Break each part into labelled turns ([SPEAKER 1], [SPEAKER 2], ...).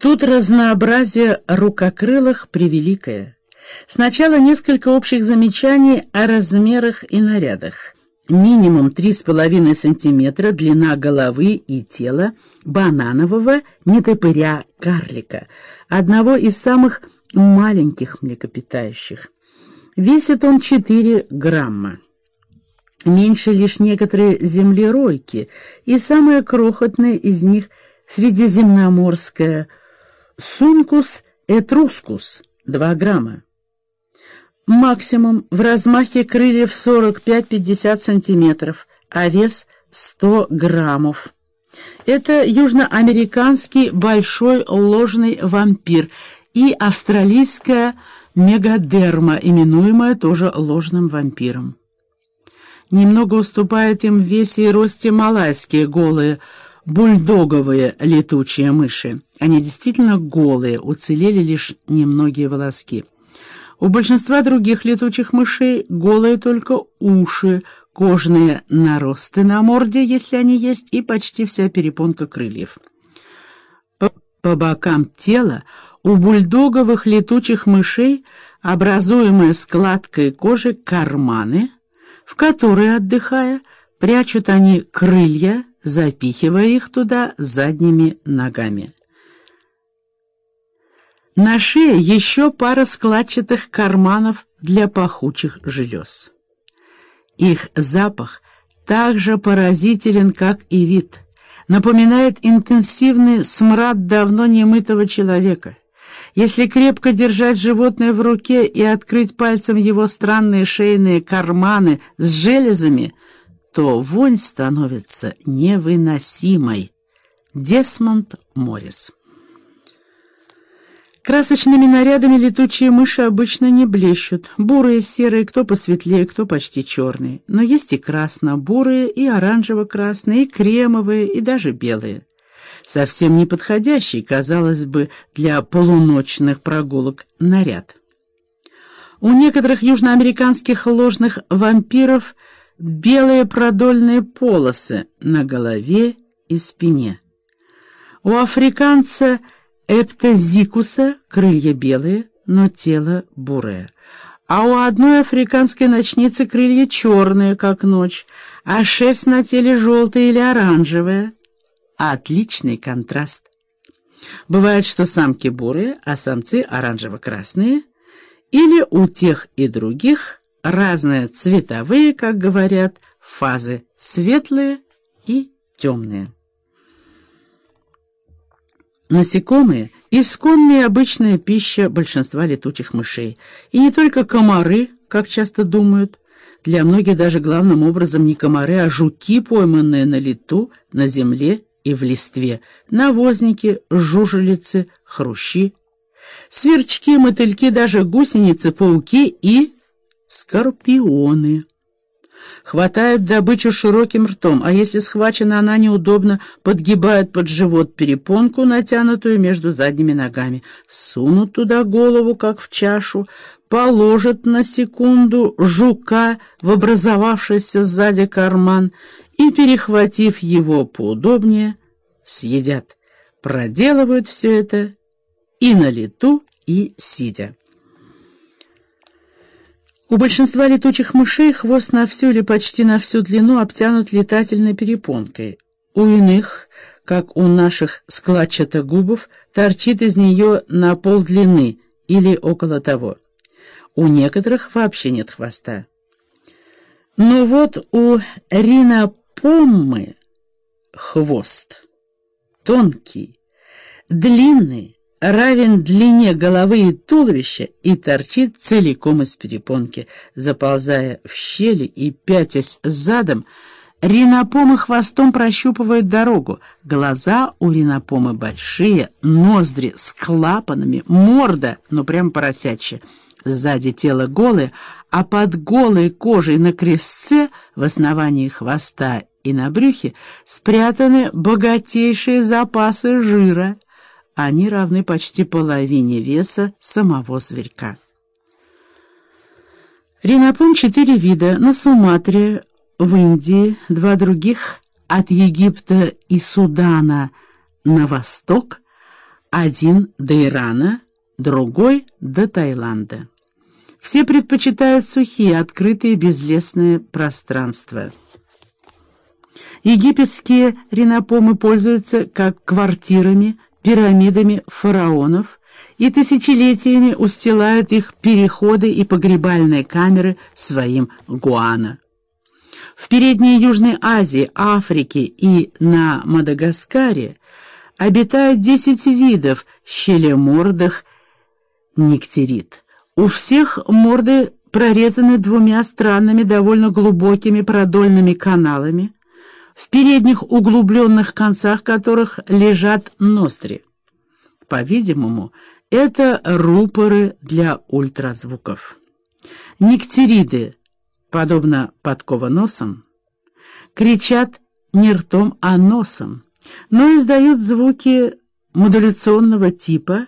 [SPEAKER 1] Тут разнообразие рукокрылых превеликое. Сначала несколько общих замечаний о размерах и нарядах. Минимум 3,5 см длина головы и тела бананового нетопыря-карлика, одного из самых маленьких млекопитающих. Весит он 4 грамма. Меньше лишь некоторые землеройки, и самая крохотная из них — средиземноморская сункус этрускус, 2 грамма. Максимум в размахе крыльев 45-50 сантиметров, а вес 100 граммов. Это южноамериканский большой ложный вампир и австралийская мегадерма, именуемая тоже ложным вампиром. Немного уступают им в весе и росте малайские голые, бульдоговые летучие мыши. Они действительно голые, уцелели лишь немногие волоски. У большинства других летучих мышей голые только уши, кожные наросты на морде, если они есть, и почти вся перепонка крыльев. По, по бокам тела у бульдоговых летучих мышей образуемые складкой кожи карманы, в которые, отдыхая, прячут они крылья, запихивая их туда задними ногами. На шее еще пара складчатых карманов для пахучих желез. Их запах так же поразителен, как и вид. Напоминает интенсивный смрад давно немытого человека. Если крепко держать животное в руке и открыть пальцем его странные шейные карманы с железами, то вонь становится невыносимой. Десмонд Моррис Красочными нарядами летучие мыши обычно не блещут. Бурые, серые, кто посветлее, кто почти черные. Но есть и красно-бурые, и оранжево-красные, и кремовые, и даже белые. Совсем неподходящий, казалось бы, для полуночных прогулок наряд. У некоторых южноамериканских ложных вампиров белые продольные полосы на голове и спине. У африканца – эптозикуса крылья белые, но тело бурое. А у одной африканской ночницы крылья черные, как ночь, а шерсть на теле желтая или оранжевая. Отличный контраст. Бывает, что самки бурые, а самцы оранжево-красные, или у тех и других разные цветовые, как говорят, фазы, светлые и темные. Насекомые — исконная обычная пища большинства летучих мышей. И не только комары, как часто думают. Для многих даже главным образом не комары, а жуки, пойманные на лету, на земле и в листве. Навозники, жужелицы, хрущи. Сверчки, мотыльки, даже гусеницы, пауки и скорпионы. Хватают добычу широким ртом, а если схвачена она неудобно, подгибают под живот перепонку, натянутую между задними ногами, сунут туда голову, как в чашу, положат на секунду жука в образовавшийся сзади карман и, перехватив его поудобнее, съедят. Проделывают все это и на лету, и сидя. У большинства летучих мышей хвост на всю или почти на всю длину обтянут летательной перепонкой. У иных, как у наших складчатогубов, торчит из нее на полдлины или около того. У некоторых вообще нет хвоста. Но вот у ринопоммы хвост тонкий, длинный, равен длине головы и туловища и торчит целиком из перепонки, заползая в щели и пятясь задом, Ринопомы хвостом прощупывают дорогу. Глаза у ринопомы большие, ноздри с клапанами, морда, ну прям поросячья. Сзади тело голое, а под голой кожей на крестце, в основании хвоста и на брюхе, спрятаны богатейшие запасы жира. Они равны почти половине веса самого зверька. Ринопон четыре вида. На Суматре, в Индии, два других от Египта и Судана на восток, один до Ирана, другой до Таиланда. Все предпочитают сухие, открытые, безлесные пространства. Египетские ринопомы пользуются как квартирами, пирамидами фараонов и тысячелетиями устилают их переходы и погребальные камеры своим гуана. В Передней Южной Азии, Африке и на Мадагаскаре обитает 10 видов щелемордых никтерид. У всех морды прорезаны двумя странными, довольно глубокими продольными каналами, в передних углубленных концах которых лежат ноздри. По-видимому, это рупоры для ультразвуков. Никтериды, подобно подковоносам, кричат не ртом, а носом, но издают звуки модуляционного типа,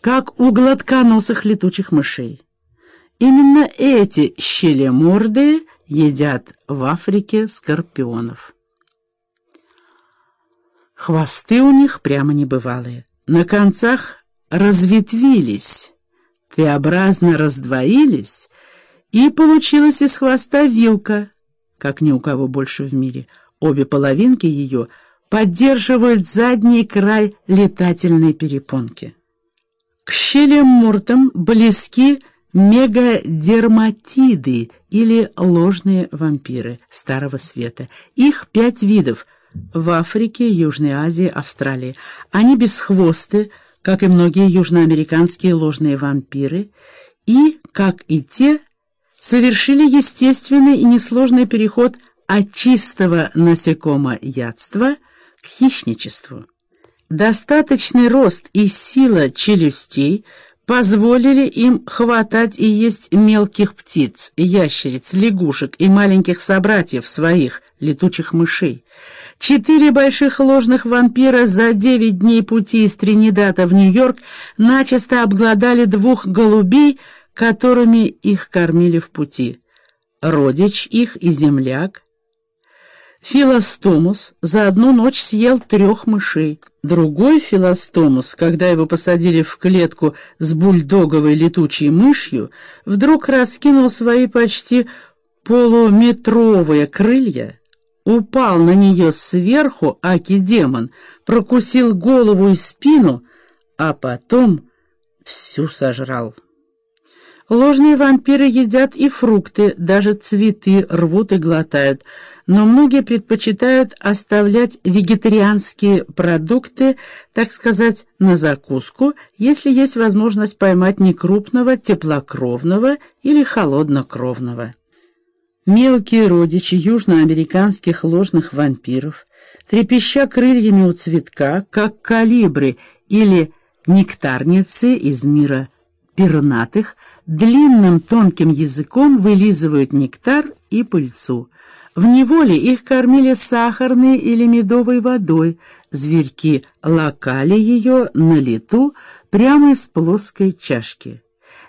[SPEAKER 1] как у гладконосых летучих мышей. Именно эти щелеморды едят в Африке скорпионов. Хвосты у них прямо небывалые. На концах разветвились, Т-образно раздвоились, и получилась из хвоста вилка, как ни у кого больше в мире. Обе половинки ее поддерживают задний край летательной перепонки. К щелям-муртам близки мегадерматиды или ложные вампиры Старого Света. Их пять видов в Африке, Южной Азии, Австралии. Они бесхвосты, как и многие южноамериканские ложные вампиры, и, как и те, совершили естественный и несложный переход от чистого насекомоядства к хищничеству. Достаточный рост и сила челюстей позволили им хватать и есть мелких птиц, ящериц, лягушек и маленьких собратьев своих, летучих мышей. Четыре больших ложных вампира за девять дней пути из Тринидада в Нью-Йорк начисто обглодали двух голубей, которыми их кормили в пути. Родич их и земляк, Филостомус за одну ночь съел трех мышей. Другой Филостомус, когда его посадили в клетку с бульдоговой летучей мышью, вдруг раскинул свои почти полуметровые крылья, упал на нее сверху, аки-демон, прокусил голову и спину, а потом всю сожрал. Ложные вампиры едят и фрукты, даже цветы рвут и глотают, но многие предпочитают оставлять вегетарианские продукты, так сказать, на закуску, если есть возможность поймать некрупного, теплокровного или холоднокровного. Мелкие родичи южноамериканских ложных вампиров, трепеща крыльями у цветка, как калибры или нектарницы из мира пернатых, длинным тонким языком вылизывают нектар и пыльцу. В неволе их кормили сахарной или медовой водой, зверьки лакали ее на лету прямо из плоской чашки.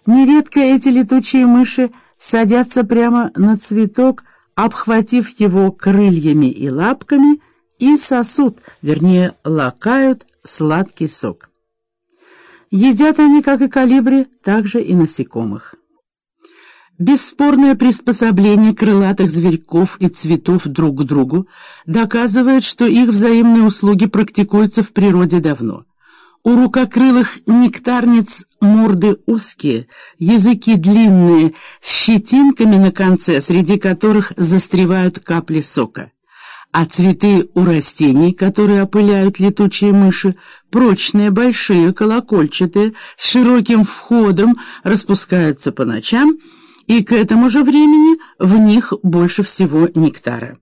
[SPEAKER 1] Нередко эти летучие мыши садятся прямо на цветок, обхватив его крыльями и лапками, и сосут, вернее, лакают сладкий сок. Едят они, как и калибри, также и насекомых. Бесспорное приспособление крылатых зверьков и цветов друг к другу доказывает, что их взаимные услуги практикуются в природе давно. У рукокрылых нектарниц морды узкие, языки длинные, с щетинками на конце, среди которых застревают капли сока а цветы у растений, которые опыляют летучие мыши, прочные, большие, колокольчатые, с широким входом, распускаются по ночам, и к этому же времени в них больше всего нектара.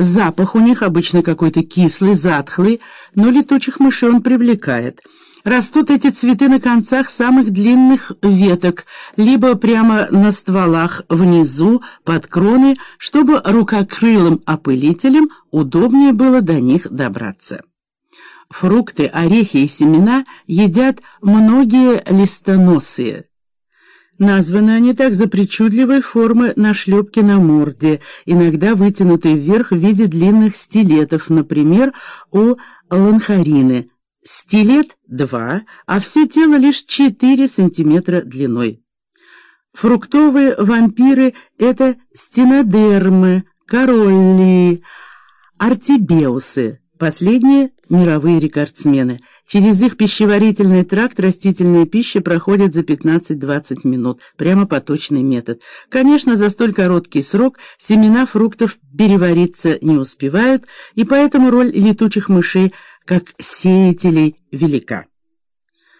[SPEAKER 1] Запах у них обычно какой-то кислый, затхлый, но летучих мышей он привлекает – Растут эти цветы на концах самых длинных веток, либо прямо на стволах внизу, под кроной, чтобы рукокрылым опылителям удобнее было до них добраться. Фрукты, орехи и семена едят многие листоносые. Названы они так за причудливой формы нашлепки на морде, иногда вытянутые вверх в виде длинных стилетов, например, у ланхарины – стилет — 2, а все тело лишь 4 сантиметра длиной. Фруктовые вампиры — это стенодермы, королли, артибеусы, последние — мировые рекордсмены. Через их пищеварительный тракт растительная пища проходит за 15-20 минут, прямо поточный метод. Конечно, за столь короткий срок семена фруктов перевариться не успевают, и поэтому роль летучих мышей как сеятелей велика.